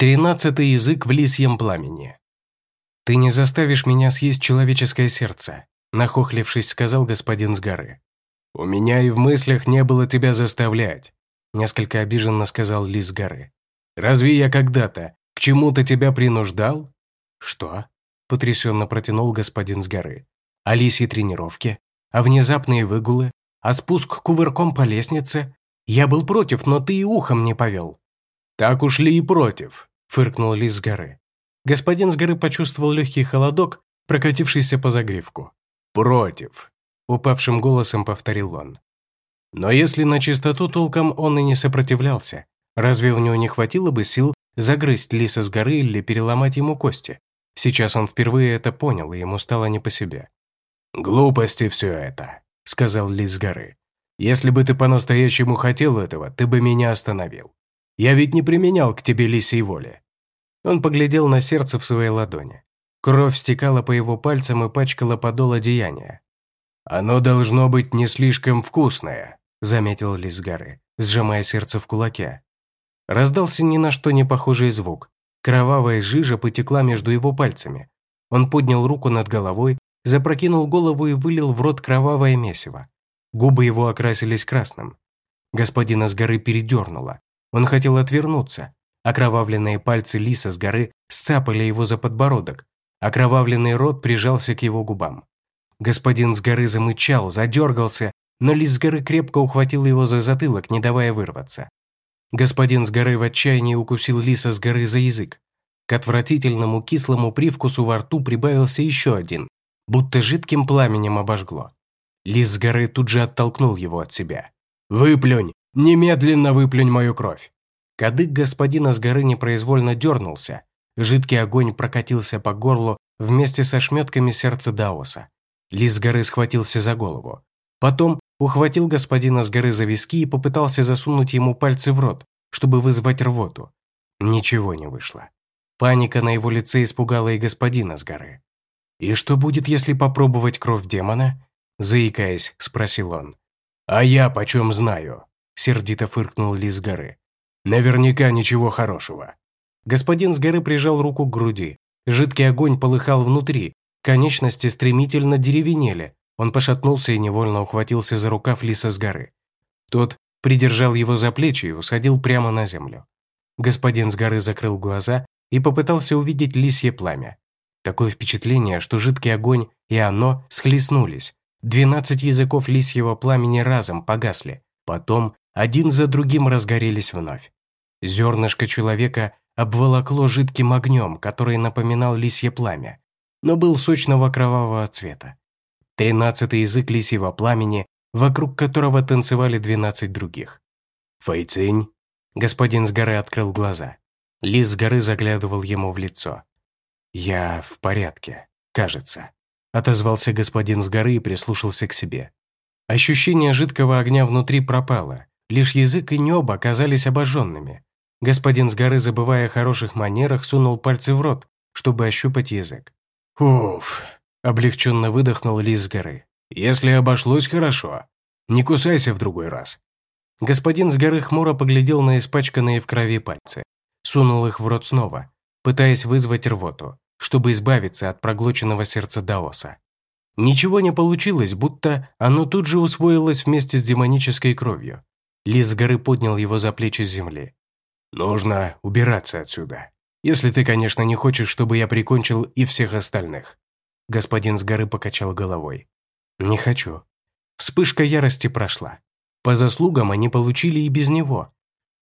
Тринадцатый язык в лисьем пламени. «Ты не заставишь меня съесть человеческое сердце», нахохлившись, сказал господин с горы. «У меня и в мыслях не было тебя заставлять», несколько обиженно сказал лис с горы. «Разве я когда-то к чему-то тебя принуждал?» «Что?» потрясенно протянул господин с горы. «А лисьи тренировки? А внезапные выгулы? А спуск кувырком по лестнице? Я был против, но ты и ухом не повел». «Так уж ли и против?» Фыркнул лис с горы. Господин с горы почувствовал легкий холодок, прокатившийся по загривку. «Против», — упавшим голосом повторил он. Но если на чистоту толком он и не сопротивлялся, разве у него не хватило бы сил загрызть лиса с горы или переломать ему кости? Сейчас он впервые это понял, и ему стало не по себе. «Глупости все это», — сказал лис с горы. «Если бы ты по-настоящему хотел этого, ты бы меня остановил. Я ведь не применял к тебе лисей воли». Он поглядел на сердце в своей ладони. Кровь стекала по его пальцам и пачкала подол одеяния. «Оно должно быть не слишком вкусное», — заметил лис горы, сжимая сердце в кулаке. Раздался ни на что не похожий звук. Кровавая жижа потекла между его пальцами. Он поднял руку над головой, запрокинул голову и вылил в рот кровавое месиво. Губы его окрасились красным. Господина с горы передернуло. Он хотел отвернуться. Окровавленные пальцы лиса с горы сцапали его за подбородок. Окровавленный рот прижался к его губам. Господин с горы замычал, задергался, но лис с горы крепко ухватил его за затылок, не давая вырваться. Господин с горы в отчаянии укусил лиса с горы за язык. К отвратительному кислому привкусу во рту прибавился еще один, будто жидким пламенем обожгло. Лис с горы тут же оттолкнул его от себя. «Выплюнь! Немедленно выплюнь мою кровь!» Кадык господина с горы непроизвольно дернулся. Жидкий огонь прокатился по горлу вместе со шметками сердца Даоса. Лис с горы схватился за голову. Потом ухватил господина с горы за виски и попытался засунуть ему пальцы в рот, чтобы вызвать рвоту. Ничего не вышло. Паника на его лице испугала и господина с горы. «И что будет, если попробовать кровь демона?» Заикаясь, спросил он. «А я почем знаю?» Сердито фыркнул Лис горы. «Наверняка ничего хорошего». Господин с горы прижал руку к груди. Жидкий огонь полыхал внутри, конечности стремительно деревенели. Он пошатнулся и невольно ухватился за рукав Лиса с горы. Тот придержал его за плечи и усадил прямо на землю. Господин с горы закрыл глаза и попытался увидеть лисье пламя. Такое впечатление, что жидкий огонь и оно схлестнулись. Двенадцать языков лисьего пламени разом погасли. Потом один за другим разгорелись вновь. Зернышко человека обволокло жидким огнем, который напоминал лисье пламя, но был сочного кровавого цвета. Тринадцатый язык лисьего пламени, вокруг которого танцевали двенадцать других. «Фэйцинь?» Господин с горы открыл глаза. Лис с горы заглядывал ему в лицо. «Я в порядке, кажется», — отозвался господин с горы и прислушался к себе. Ощущение жидкого огня внутри пропало, Лишь язык и небо оказались обожженными. Господин с горы, забывая о хороших манерах, сунул пальцы в рот, чтобы ощупать язык. «Уф!» – облегченно выдохнул лис с горы. «Если обошлось, хорошо. Не кусайся в другой раз». Господин с горы хмуро поглядел на испачканные в крови пальцы. Сунул их в рот снова, пытаясь вызвать рвоту, чтобы избавиться от проглоченного сердца Даоса. Ничего не получилось, будто оно тут же усвоилось вместе с демонической кровью. Лис с горы поднял его за плечи земли. «Нужно убираться отсюда. Если ты, конечно, не хочешь, чтобы я прикончил и всех остальных». Господин с горы покачал головой. «Не хочу». Вспышка ярости прошла. По заслугам они получили и без него.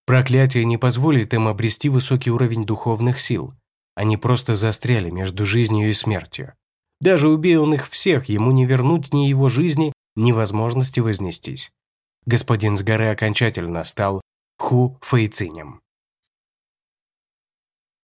Проклятие не позволит им обрести высокий уровень духовных сил. Они просто застряли между жизнью и смертью. Даже убей он их всех, ему не вернуть ни его жизни, ни возможности вознестись господин с горы окончательно стал Ху Фэйцинем.